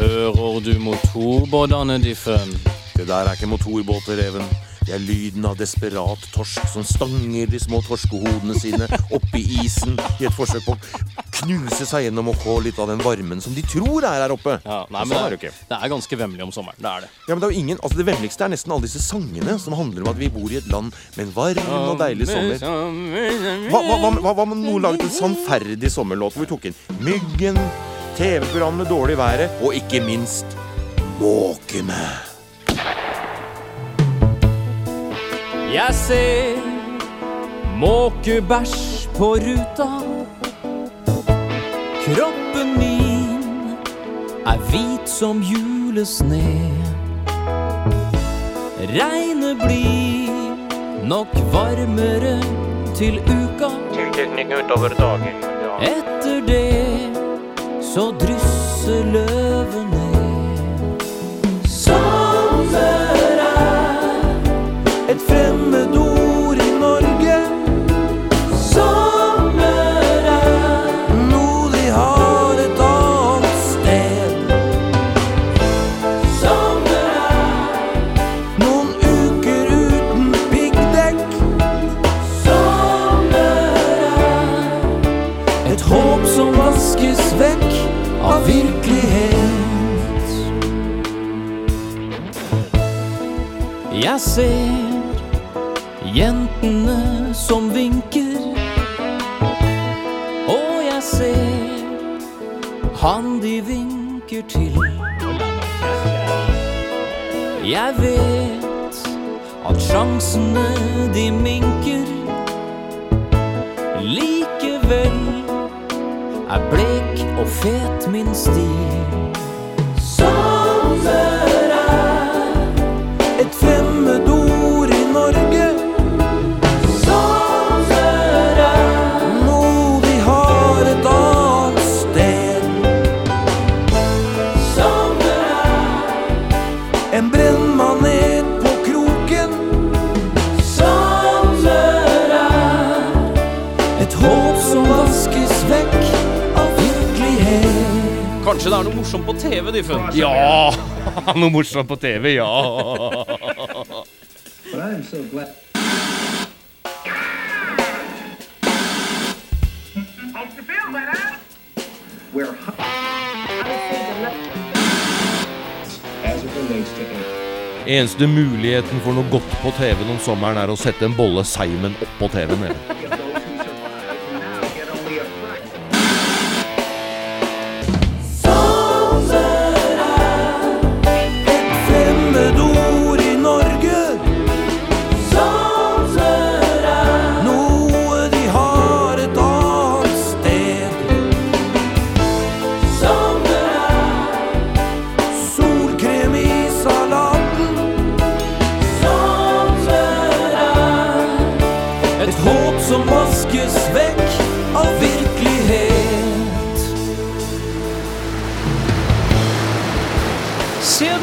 Hører du motorbåtene, Diffen? Det der er ikke motorbåter, Even. Det er lyden av desperat torsk som stanger de små torskehodene sine oppi isen i et forsøk på å knuse seg gjennom og få litt av den varmen som de tror er her oppe. Ja, nei, Men sånn er det, det det er ganske vemmelig om sommeren. Det er det. Ja, men det er ingen, altså det vemmeligste er nesten alle disse sangene som handler om at vi bor i et land med en varm og deilig sommer. Hva, hva, hva, hva, om noen laget en sannferdig sommerlåt hvor vi tok inn Myggen, TV-program med dårlig været og ikke minst måkene? Jeg ser måkebæsj på ruta. Kroppen min er hvit som julesne. Regnet blir nok varmere til uka. Tilknytning utover dagen. Etter det så drysser løvet Jeg ser jentene som vinker, og jeg ser han de vinker til. Jeg vet at sjansene de minker, likevel er blek og fet min stil. Kanskje det er noe morsomt på TV, Diffen? Ja! Noe morsomt på TV, ja! Eneste muligheten for noe godt på TV-en om sommeren er å sette en bolle Simon oppå TV-en.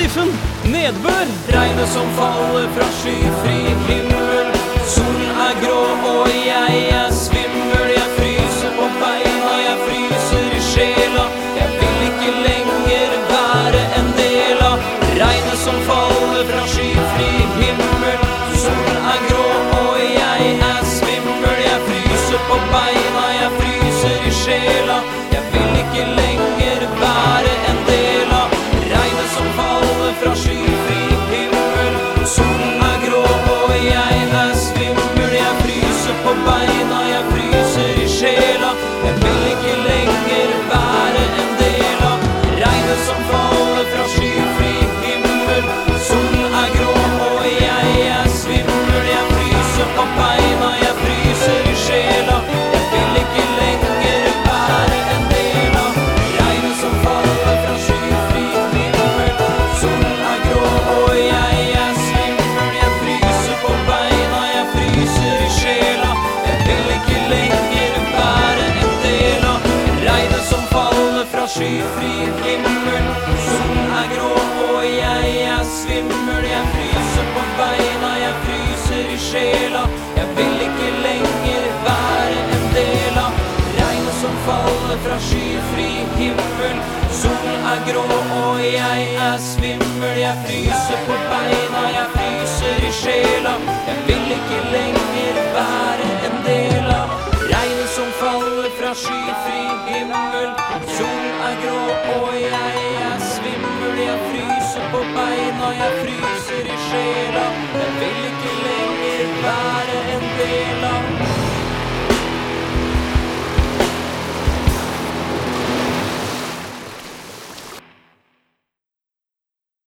Se, Nedbør! Regnet som faller fra skyfri himmel. Skyfri himmel. Solen er grå, og jeg er svimmel. Jeg fryser på beina, jeg fryser i sjela. Jeg vil ikke lenger være en del av regnet som som faller fra skyfri himmel. Solen er grå, og jeg er svimmel. Jeg fryser på beina, jeg fryser i sjela. Jeg vil ikke lenger være skyfri himmel. Sol er grå og jeg er svimmel. Jeg fryser på beina, jeg fryser i sjela. Jeg vil ikke leve.